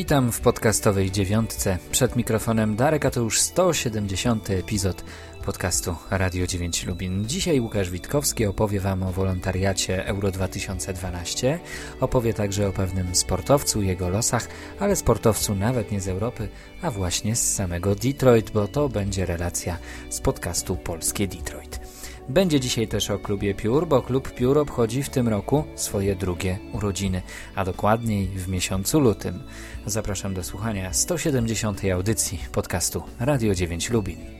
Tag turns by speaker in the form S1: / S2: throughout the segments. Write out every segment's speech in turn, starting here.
S1: Witam w podcastowej dziewiątce. Przed mikrofonem Darek, a to już 170. epizod podcastu Radio 9 Lubin. Dzisiaj Łukasz Witkowski opowie Wam o wolontariacie Euro 2012. Opowie także o pewnym sportowcu, jego losach, ale sportowcu nawet nie z Europy, a właśnie z samego Detroit, bo to będzie relacja z podcastu Polskie Detroit. Będzie dzisiaj też o klubie Piór, bo klub Piór obchodzi w tym roku swoje drugie urodziny, a dokładniej w miesiącu lutym. Zapraszam do słuchania 170. audycji podcastu Radio 9 Lubin.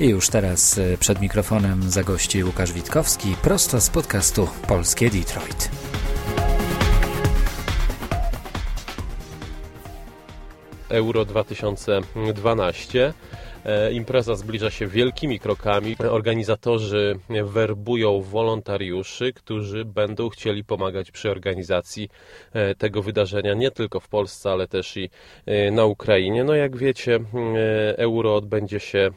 S1: I już teraz e, przed mikrofonem zagości Łukasz Witkowski prosto z podcastu Polskie Detroit.
S2: Euro 2012. E, impreza zbliża się wielkimi krokami. Organizatorzy werbują wolontariuszy, którzy będą chcieli pomagać przy organizacji e, tego wydarzenia nie tylko w Polsce, ale też i e, na Ukrainie. No jak wiecie, euro odbędzie się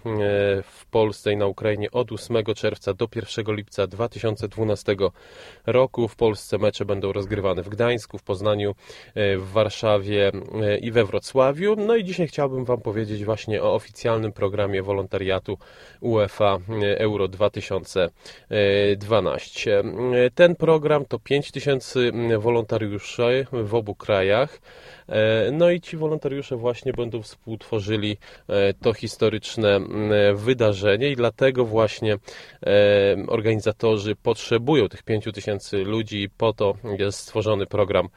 S2: w Polsce i na Ukrainie od 8 czerwca do 1 lipca 2012 roku. W Polsce mecze będą rozgrywane w Gdańsku, w Poznaniu, w Warszawie i we Wrocławiu. No i dzisiaj chciałbym Wam powiedzieć właśnie o oficjalnym programie wolontariatu UEFA Euro 2012. Ten program to 5000 wolontariuszy w obu krajach. No i ci wolontariusze właśnie będą współtworzyli to historyczne wydarzenie i dlatego właśnie organizatorzy potrzebują tych 5000 ludzi po to jest stworzony program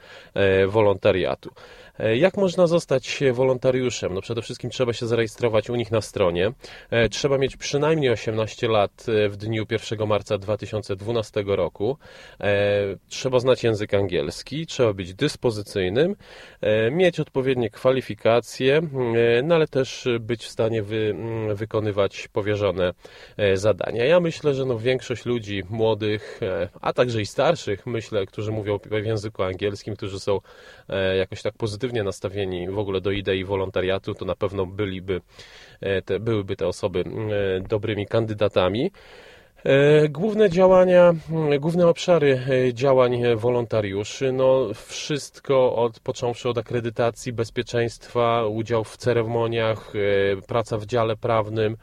S2: wolontariatu. E, jak można zostać wolontariuszem? No przede wszystkim trzeba się zarejestrować u nich na stronie. E, trzeba mieć przynajmniej 18 lat e, w dniu 1 marca 2012 roku. Trzeba znać język angielski, trzeba być dyspozycyjnym, mieć odpowiednie kwalifikacje, no ale też być w stanie wy, wykonywać powierzone zadania. Ja myślę, że no większość ludzi młodych, a także i starszych, myślę, którzy mówią w języku angielskim, którzy są jakoś tak pozytywnie pozytywnie nastawieni w ogóle do idei wolontariatu, to na pewno byliby, e, te, byłyby te osoby e, dobrymi kandydatami. E, główne działania, główne obszary działań wolontariuszy, no wszystko od, począwszy od akredytacji, bezpieczeństwa, udział w ceremoniach, praca w dziale prawnym,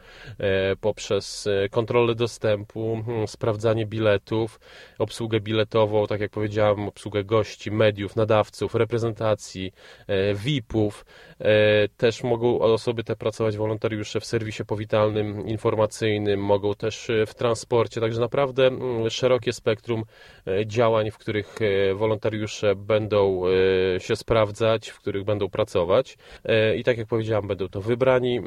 S2: poprzez kontrolę dostępu, sprawdzanie biletów, obsługę biletową, tak jak powiedziałem, obsługę gości, mediów, nadawców, reprezentacji, VIP-ów. Też mogą osoby te pracować wolontariusze w serwisie powitalnym, informacyjnym, mogą też w transporcie, także naprawdę szerokie spektrum działań, w których wolontariusze będą się sprawdzać, w których będą pracować. I tak jak powiedziałem, będą to wybrani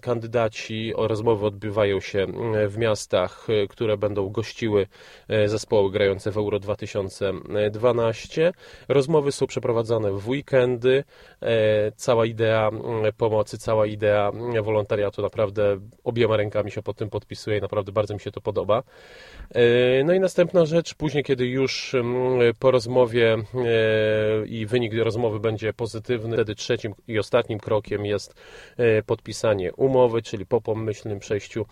S2: kandydaci. Rozmowy odbywają się w miastach, które będą gościły zespoły grające w Euro 2012. Rozmowy są przeprowadzane w weekendy. E, cała idea mm, pomocy, cała idea wolontariatu naprawdę obiema rękami się pod tym podpisuje i naprawdę bardzo mi się to podoba. E, no i następna rzecz, później kiedy już mm, po rozmowie e, i wynik rozmowy będzie pozytywny, wtedy trzecim i ostatnim krokiem jest podpisanie umowy, czyli po pomyślnym przejściu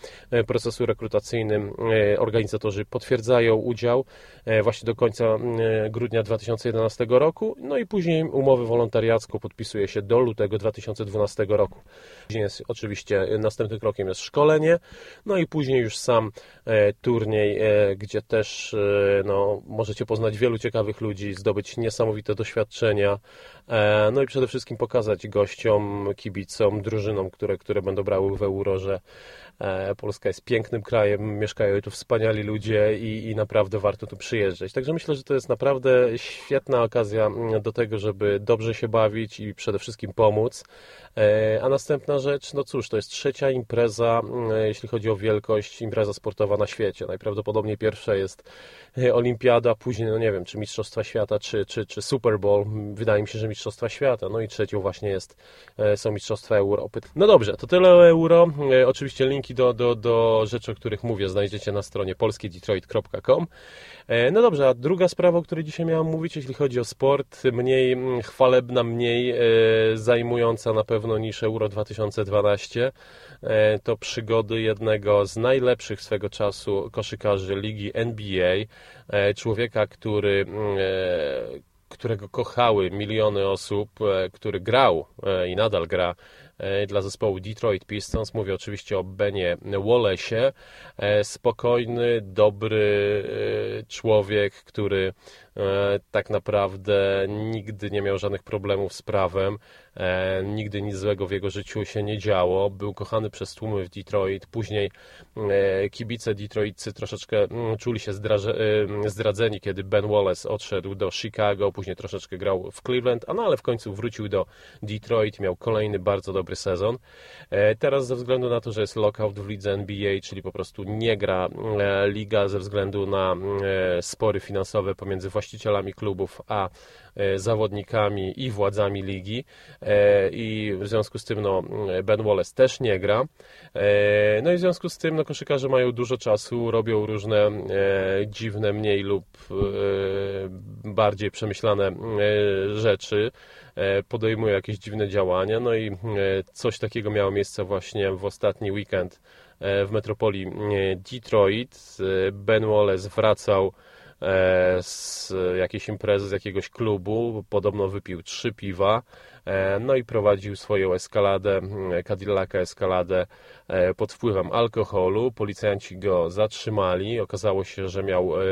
S2: procesu rekrutacyjnym organizatorzy potwierdzają udział e, właśnie do końca e, grudnia 2011 roku, no i później umowę wolontariacką podpisuje się do lutego 2012 roku. Później jest oczywiście następnym krokiem jest szkolenie, no i później już sam e, turniej, e, gdzie też e, no, możecie poznać wielu ciekawych ludzi, zdobyć niesamowite doświadczenia, no i przede wszystkim pokazać gościom, kibicom, drużynom, które, które będą brały w euro, że e, Polska jest pięknym krajem, mieszkają tu wspaniali ludzie i, i naprawdę warto tu przyjeżdżać. Także myślę, że to jest naprawdę świetna okazja mm, do tego, żeby dobrze się bawić i przede wszystkim pomóc. E, A następna rzecz, no cóż, to jest trzecia impreza, mm, jeśli chodzi o wielkość, impreza sportowa na świecie. Najprawdopodobniej pierwsza jest e, Olimpiada, później, no nie wiem, czy Mistrzostwa Świata, czy, czy, czy Super Bowl. Wydaje mi się, że Mistrzostwa Świata. No i trzecią właśnie jest, e, są Mistrzostwa Europy. No dobrze, to tyle o euro. E, Oczywiście linki do, do, do rzeczy, o których mówię, znajdziecie na stronie polskiedetroit.com. E, No dobrze, a druga sprawa, o której dzisiaj miałem mówić, jeśli chodzi o sport, mniej mm, chwalebna, mniej e, zajmująca na pewno niż Euro 2012, e, to przygody jednego z najlepszych swego czasu koszykarzy ligi NBA, człowieka, który mm, którego kochały miliony osób, który grał i nadal gra dla zespołu Detroit Pistons. Mówię oczywiście o Benie Wallace'ie. E, Spokojny, dobry e, człowiek, który e, tak naprawdę nigdy nie miał żadnych problemów z prawem. E, Nigdy nic złego w jego życiu się nie działo. Był kochany przez tłumy w Detroit. Później e, kibice Detroitcy troszeczkę mm, czuli się e, zdradzeni, kiedy Ben Wallace odszedł do Chicago. Później troszeczkę grał w Cleveland, a no ale w końcu wrócił do Detroit. Miał kolejny bardzo dobry sezon. E, Teraz ze względu na to, że jest lockout w lidze NBA, czyli po prostu nie gra e, liga ze względu na e, spory finansowe pomiędzy właścicielami klubów a e, zawodnikami i władzami ligi E, i w związku z tym no, Ben Wallace też nie gra. E, No i w związku z tym no, koszykarze mają dużo czasu, robią różne dziwne, mniej lub bardziej przemyślane rzeczy, podejmują jakieś dziwne działania, no i coś takiego miało miejsce właśnie w ostatni weekend w metropolii Detroit. Ben Wallace wracał z jakiejś imprezy, z jakiegoś klubu, podobno wypił trzy piwa, e, no i prowadził swoją eskaladę, mm, Cadillaca eskaladę e, pod wpływem alkoholu. Policjanci go zatrzymali, okazało się, że miał e,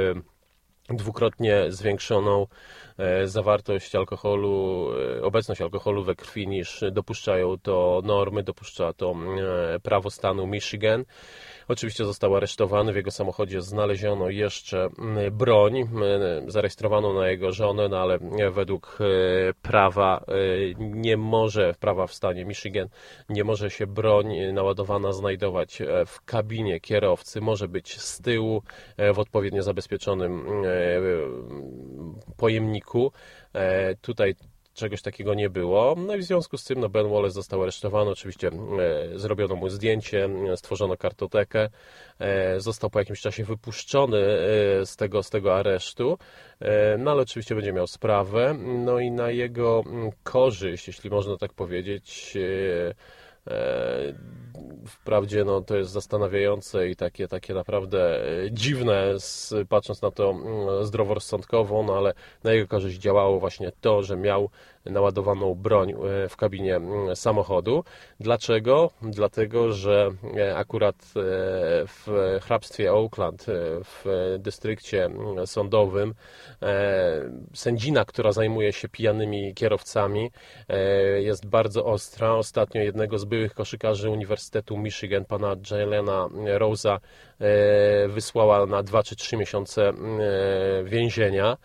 S2: dwukrotnie zwiększoną e, zawartość alkoholu, e, obecność alkoholu we krwi niż dopuszczają to normy, dopuszcza to e, prawo stanu Michigan. Oczywiście został aresztowany, w jego samochodzie znaleziono jeszcze mm, broń mm, zarejestrowaną na jego żonę, no ale według e, prawa e, nie może, prawa w stanie Michigan, nie może się broń naładowana znajdować e, w kabinie kierowcy, może być z tyłu e, w odpowiednio zabezpieczonym e, pojemniku. E, Tutaj czegoś takiego nie było. No i w związku z tym no Ben Wallace został aresztowany. Oczywiście e, zrobiono mu zdjęcie, e, stworzono kartotekę. E, został po jakimś czasie wypuszczony e, z tego, z tego aresztu. E, no ale oczywiście będzie miał sprawę. No i na jego mm, korzyść, jeśli można tak powiedzieć, e, Wprawdzie no, to jest zastanawiające i takie, takie naprawdę e, dziwne, z, patrząc na to mm, zdroworozsądkowo, no ale na jego korzyść działało właśnie to, że miał naładowaną broń e, w kabinie mm, samochodu. Dlaczego? Dlatego, że e, akurat w hrabstwie Oakland, w dystrykcie mm, sądowym, sędzina, która zajmuje się pijanymi kierowcami, jest bardzo ostra. Ostatnio jednego z byłych koszykarzy Uniwersytetu Michigan, pana Jalena Rosa, e, wysłała na 2 czy 3 miesiące e, więzienia.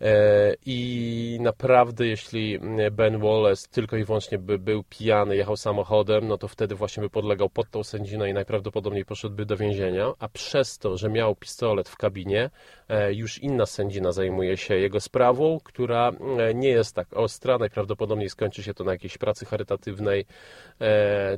S2: E, I naprawdę, jeśli Ben Wallace tylko i wyłącznie by był pijany, jechał samochodem, no to wtedy właśnie by podlegał pod tą sędzinę i najprawdopodobniej poszedłby do więzienia. A przez to, że miał pistolet w kabinie, e, już inna sędzina zajmuje się jego sprawą, która e, nie jest tak ostra. Najprawdopodobniej skończy się to na jakiejś pracy charytatywnej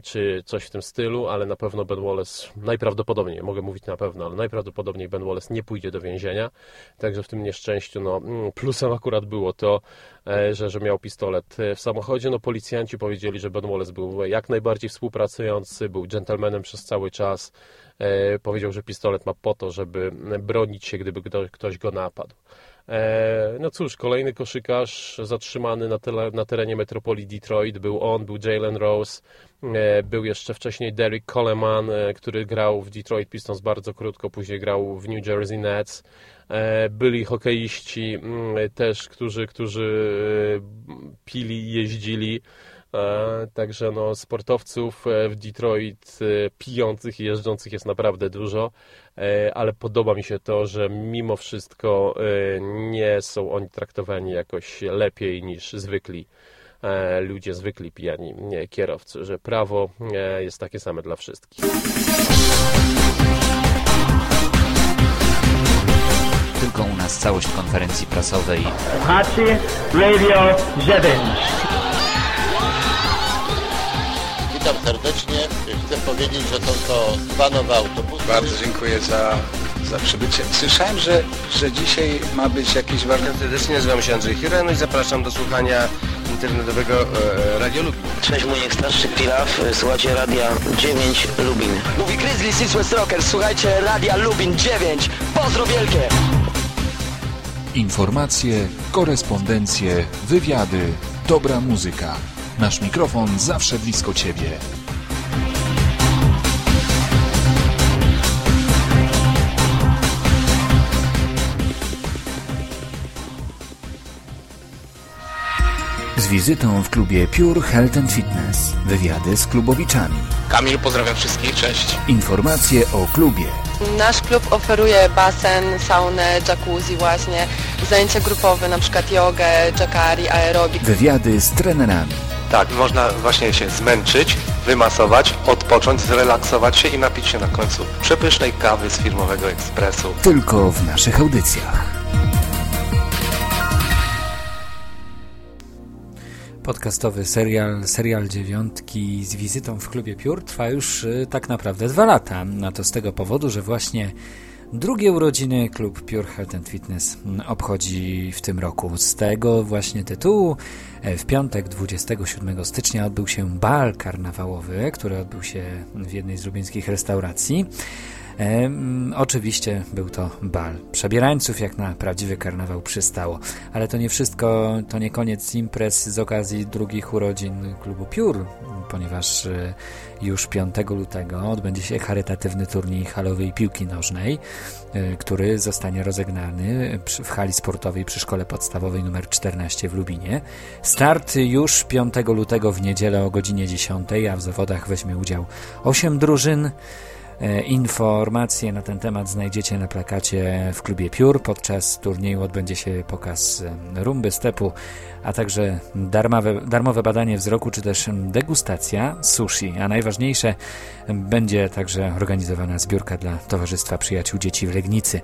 S2: czy coś w tym stylu, ale na pewno Ben Wallace, najprawdopodobniej, mogę mówić na pewno, ale najprawdopodobniej Ben Wallace nie pójdzie do więzienia. Także w tym nieszczęściu, no, mm, plusem akurat było to, e, że, że miał pistolet e, w samochodzie. No, policjanci powiedzieli, że Ben Wallace był jak najbardziej współpracujący, był dżentelmenem przez cały czas. E, Powiedział, że pistolet ma po to, żeby bronić się, gdyby kto- ktoś go napadł. E, no cóż, kolejny koszykarz zatrzymany na, tele, na terenie metropolii Detroit był on, był Jalen Rose, e, był jeszcze wcześniej Derek Coleman, e, który grał w Detroit Pistons bardzo krótko, później grał w New Jersey Nets. Byli hokeiści mm, też, którzy, którzy pili i jeździli. Także no, sportowców w Detroit pijących i jeżdżących jest naprawdę dużo. E, ale podoba mi się to, że mimo wszystko e, nie są oni traktowani jakoś lepiej niż zwykli e, ludzie, zwykli pijani kierowcy, że prawo jest takie same dla wszystkich.
S1: Tylko u nas całość konferencji prasowej.
S3: Hachi Radio 9.
S4: Witam serdecznie. Chcę powiedzieć, że są to dwa nowe autobusy.
S5: Bardzo dziękuję za, za przybycie. Słyszałem, że, że dzisiaj ma być jakiś warsztat.
S6: Serdecznie nazywam się Andrzej Hiren i zapraszam do słuchania internetowego e, Radio Lubin.
S7: Cześć, mój starszy Pilaw, słuchajcie Radia 9 Lubin.
S8: Mówi Grizzly Six West Rocker, słuchajcie Radia Lubin 9. Pozdro wielkie!
S9: Informacje, korespondencje, wywiady, dobra muzyka. Nasz mikrofon zawsze blisko Ciebie. Z wizytą w klubie Pure Health and Fitness. Wywiady z klubowiczami.
S10: Kamil, pozdrawiam wszystkich, cześć.
S9: Informacje o klubie.
S11: Nasz klub oferuje basen, saunę, jacuzzi właśnie, zajęcia grupowe, na przykład jogę, jacari, aerobik.
S9: Wywiady z trenerami.
S12: Tak, można właśnie się zmęczyć, wymasować, odpocząć, zrelaksować się i napić się na końcu przepysznej kawy z firmowego ekspresu.
S9: Tylko w naszych audycjach.
S1: Podcastowy serial, serial dziewiątki z wizytą w klubie Piór trwa już y, tak naprawdę dwa lata. A to z tego powodu, że właśnie drugie urodziny klub Pure Health and Fitness obchodzi w tym roku. Z tego właśnie tytułu e, w piątek 27 stycznia odbył się bal karnawałowy, który odbył się w jednej z lubieńskich restauracji. E, oczywiście był to bal przebierańców, jak na prawdziwy karnawał przystało. Ale to nie wszystko, to nie koniec imprez z okazji drugich urodzin klubu Piór, ponieważ e, już 5 lutego odbędzie się charytatywny turniej halowej piłki nożnej, e, który zostanie rozegnany w hali sportowej przy szkole podstawowej nr 14 w Lubinie. Start już 5 lutego w niedzielę o godzinie 10, a w zawodach weźmie udział 8 drużyn. E, informacje na ten temat znajdziecie na plakacie w klubie Piór. Podczas turnieju odbędzie się pokaz e, rumby, stepu, a także darmowe, darmowe badanie wzroku, czy też degustacja sushi. A najważniejsze, będzie także organizowana zbiórka dla Towarzystwa Przyjaciół Dzieci w Legnicy.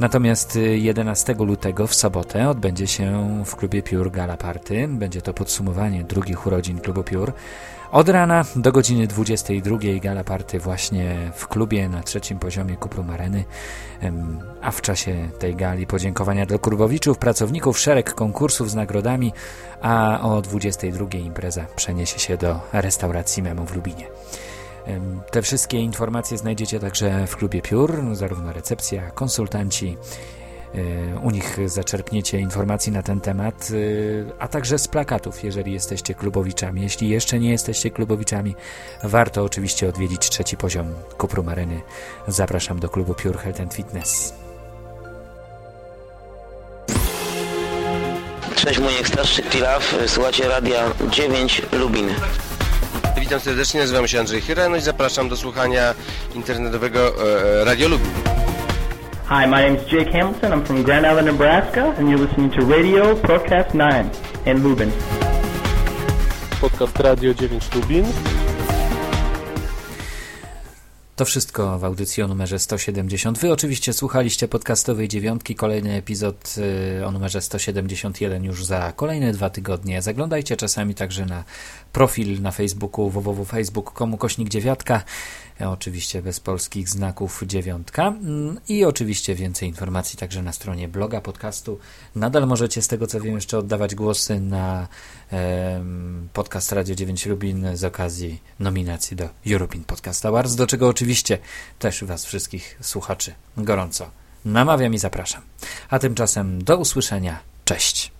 S1: Natomiast 11 lutego w sobotę odbędzie się w klubie Piór Gala Party. Będzie to podsumowanie drugich urodzin klubu Piór. Od rana do godziny 22 gala party właśnie w klubie na trzecim poziomie Kuprum Areny, a w czasie tej gali podziękowania dla kurbowiczów, pracowników, szereg konkursów z nagrodami, a o 22 impreza przeniesie się do restauracji Memo w Lubinie. Te wszystkie informacje znajdziecie także w klubie Piór, zarówno recepcja, konsultanci, u nich zaczerpniecie informacji na ten temat, e, a także z plakatów, jeżeli jesteście klubowiczami. Jeśli jeszcze nie jesteście klubowiczami, warto oczywiście odwiedzić trzeci poziom Kuprum Areny. Zapraszam do klubu Pure Health and Fitness.
S7: Cześć, mój starszy Pilaw, słuchacie Radia 9 Lubin.
S6: Witam serdecznie, nazywam się Andrzej Hiren i zapraszam do słuchania internetowego e, Radio Lubin.
S3: Hi, my name is Jake Hamilton. I'm from Grand Island, Nebraska, and you're listening to Radio Podcast 9 in Lubin.
S2: Podcast Radio 9 Lubin.
S1: To wszystko w audycji o numerze 170. Wy oczywiście słuchaliście podcastowej dziewiątki, kolejny epizod y, o numerze 171 już za kolejne dwa tygodnie. Zaglądajcie czasami także na profil na Facebooku www.facebook.com kośnik dziewiatka. E, oczywiście bez polskich znaków dziewiątka mm, i oczywiście więcej informacji także na stronie bloga podcastu. Nadal możecie z tego co wiem jeszcze oddawać głosy na podcast Radio 9 Lubin z okazji nominacji do European Podcast Awards, do czego oczywiście też Was wszystkich słuchaczy gorąco namawiam i zapraszam. A tymczasem do usłyszenia. Cześć.